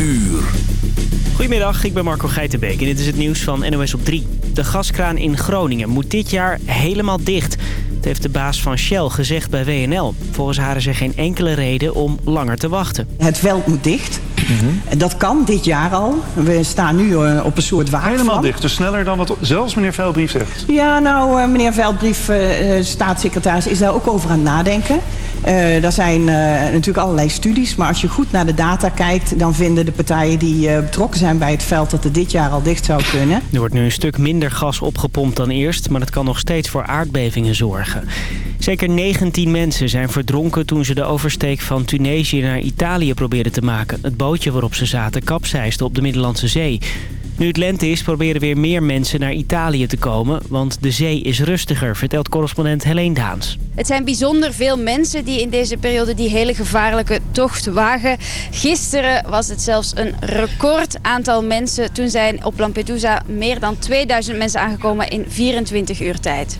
uur. Goedemiddag, ik ben Marco Geitenbeek en dit is het nieuws van NOS op 3. De gaskraan in Groningen moet dit jaar helemaal dicht. Dat heeft de baas van Shell gezegd bij WNL. Volgens haar is er geen enkele reden om langer te wachten. Het veld moet dicht. En dat kan dit jaar al. We staan nu eh, op een soort waakvlam. Helemaal dicht, dus sneller dan wat zelfs meneer Veldbrief zegt. Ja, nou, eh, meneer Veldbrief, eh, eh, staatssecretaris, is daar ook over aan het nadenken. Eh er zijn eh, natuurlijk allerlei studies, maar als je goed naar de data kijkt... dan vinden de partijen die eh, betrokken zijn bij het veld dat het dit jaar al dicht zou kunnen. Er wordt nu een stuk minder gas opgepompt dan eerst, maar dat kan nog steeds voor aardbevingen zorgen. Zeker 19 mensen zijn verdronken toen ze de oversteek van Tunesië naar Italië probeerden te maken. Het bootje waarop ze zaten kapseisde op de Middellandse Zee. Nu het lente is, proberen weer meer mensen naar Italië te komen, want de zee is rustiger, vertelt correspondent Helene Daans. Het zijn bijzonder veel mensen die in deze periode die hele gevaarlijke tocht wagen. Gisteren was het zelfs een record aantal mensen. Toen zijn op Lampedusa meer dan 2000 mensen aangekomen in 24 uur tijd.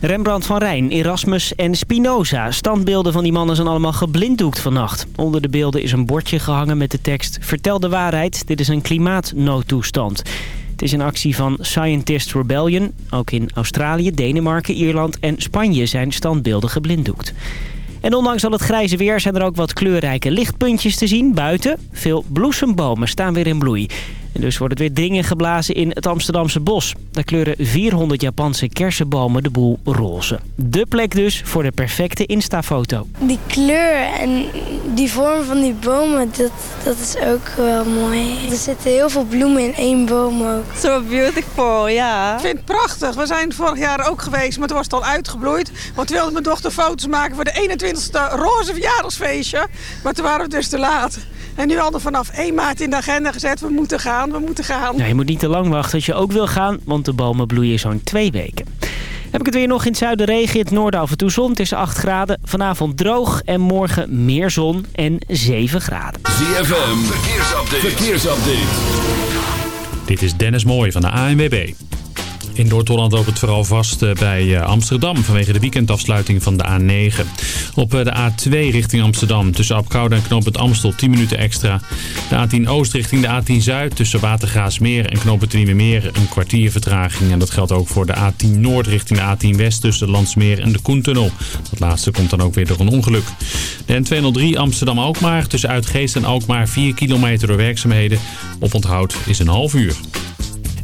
Rembrandt van Rijn, Erasmus en Spinoza. Standbeelden van die mannen zijn allemaal geblinddoekt vannacht. Onder de beelden is een bordje gehangen met de tekst... Vertel de waarheid, dit is een klimaatnoodtoestand. Het is een actie van Scientist Rebellion. Ook in Australië, Denemarken, Ierland en Spanje zijn standbeelden geblinddoekt. En ondanks al het grijze weer zijn er ook wat kleurrijke lichtpuntjes te zien buiten. Veel bloesembomen staan weer in bloei. En dus wordt het weer dringen geblazen in het Amsterdamse bos. Daar kleuren 400 Japanse kersenbomen de boel roze. De plek dus voor de perfecte Insta-foto. Die kleur en die vorm van die bomen, dat, dat is ook wel mooi. Er zitten heel veel bloemen in één boom ook. So beautiful, ja. Ik vind het prachtig. We zijn vorig jaar ook geweest, maar toen was het al uitgebloeid. Want wilde mijn dochter foto's maken voor de 21ste roze verjaardagsfeestje. Maar toen waren we dus te laat. En nu hadden we vanaf 1 maart in de agenda gezet, we moeten gaan, we moeten gaan. Nou, je moet niet te lang wachten als je ook wil gaan, want de bomen bloeien zo'n twee weken. Heb ik het weer nog in het zuiden regen, in het noorden af en toe zon. Het is 8 graden, vanavond droog en morgen meer zon en 7 graden. ZFM, verkeersupdate. verkeersupdate. Dit is Dennis Mooij van de ANWB. In Noord-Holland loopt het vooral vast eh, bij eh, Amsterdam vanwege de weekendafsluiting van de A9. Op eh, de A2 richting Amsterdam tussen Apkoude en Knoopend Amstel 10 minuten extra. De A10 Oost richting de A10 Zuid tussen Watergraasmeer en Knoopend Nieuwemeer een kwartier vertraging. En dat geldt ook voor de A10 Noord richting de A10 West tussen Landsmeer en de Koentunnel. Dat laatste komt dan ook weer door een ongeluk. De N203 Amsterdam-Alkmaar tussen Uitgeest en Alkmaar 4 kilometer door werkzaamheden. Op onthoud is een half uur.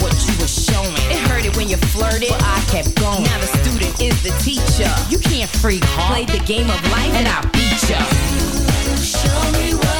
what you were showing. It hurted when you flirted, but I kept going. Now the student is the teacher. You can't freak, huh? Played the game of life and I beat you. Show me what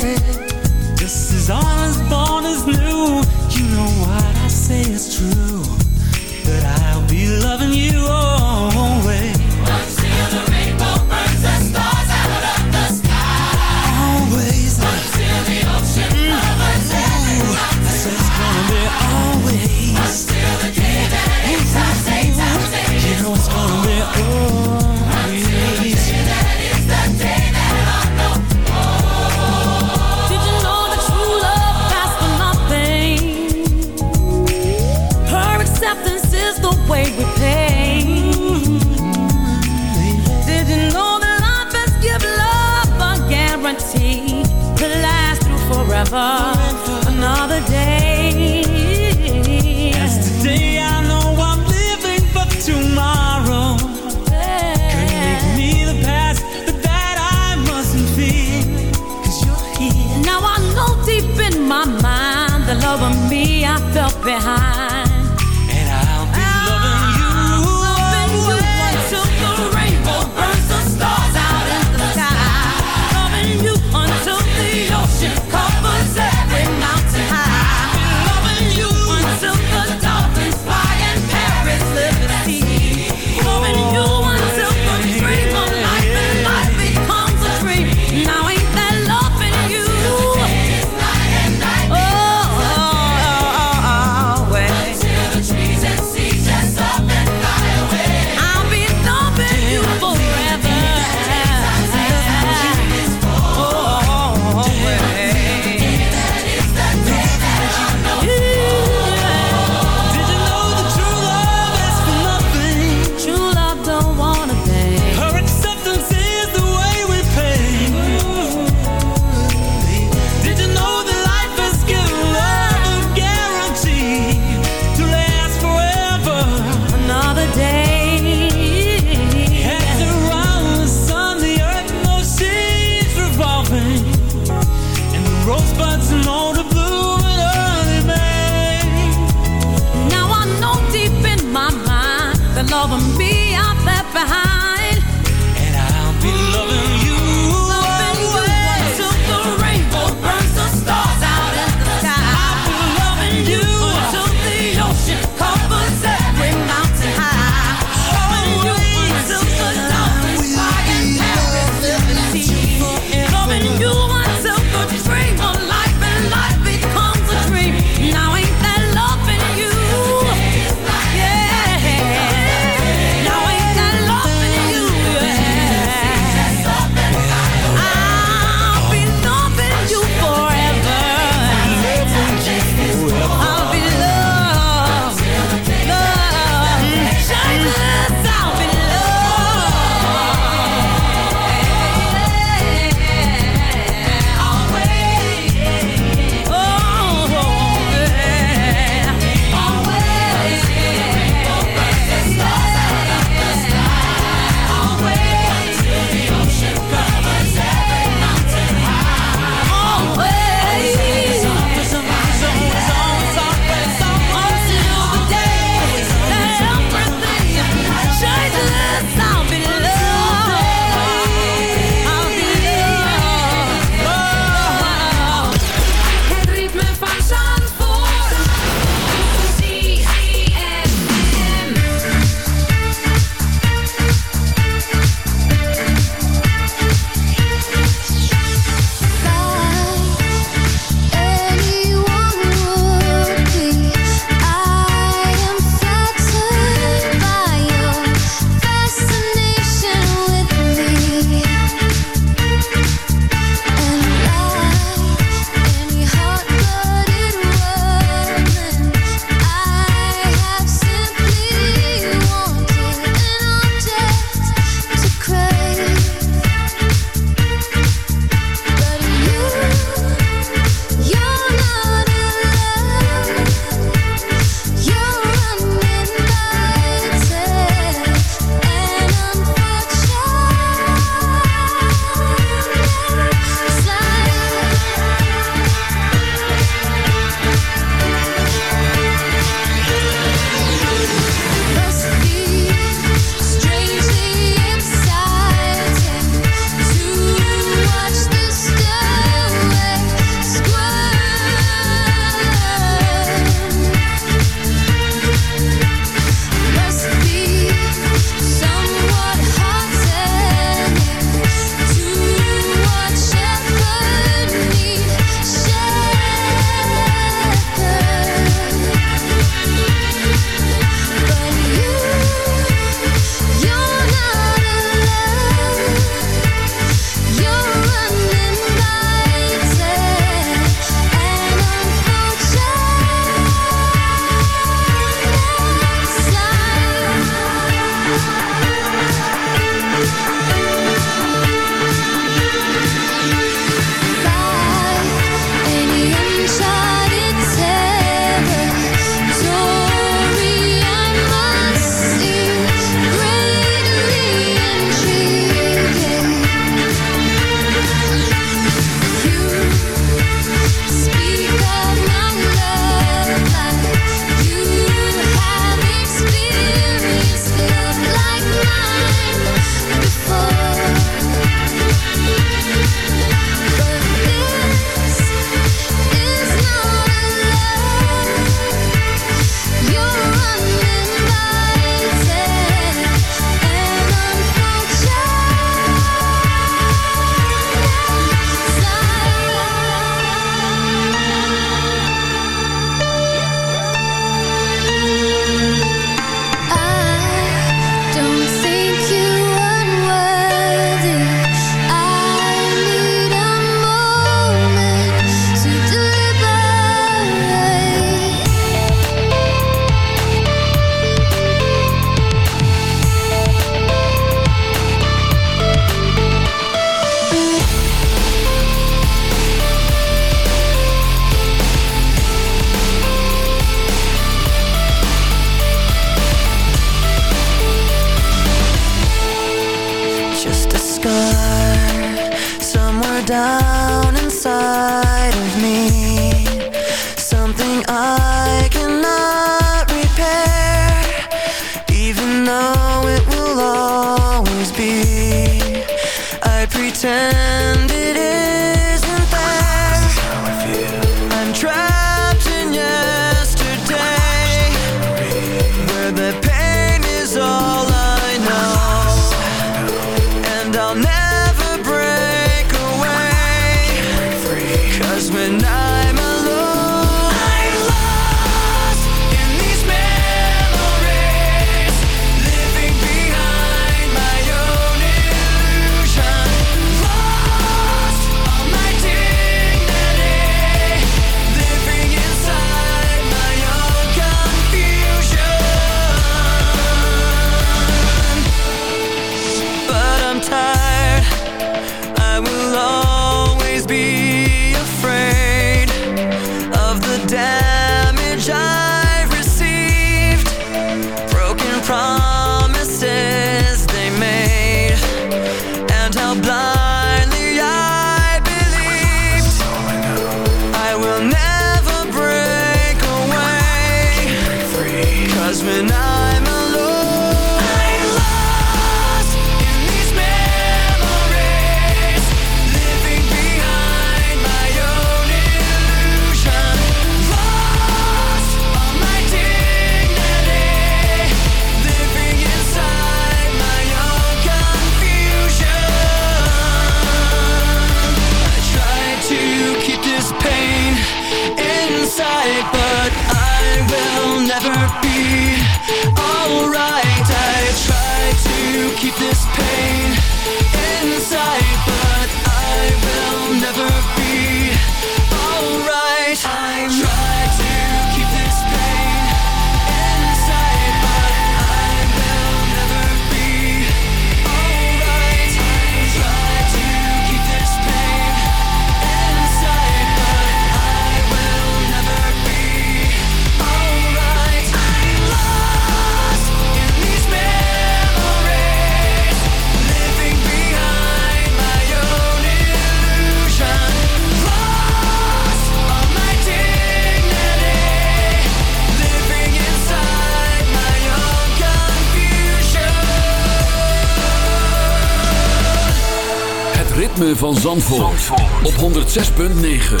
Van Zandvoort, op 106.9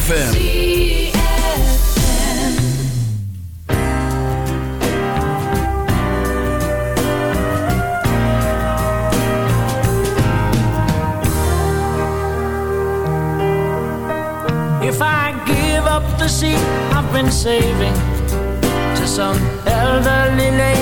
FM. If I give up the seat I've been saving to some elderly lady,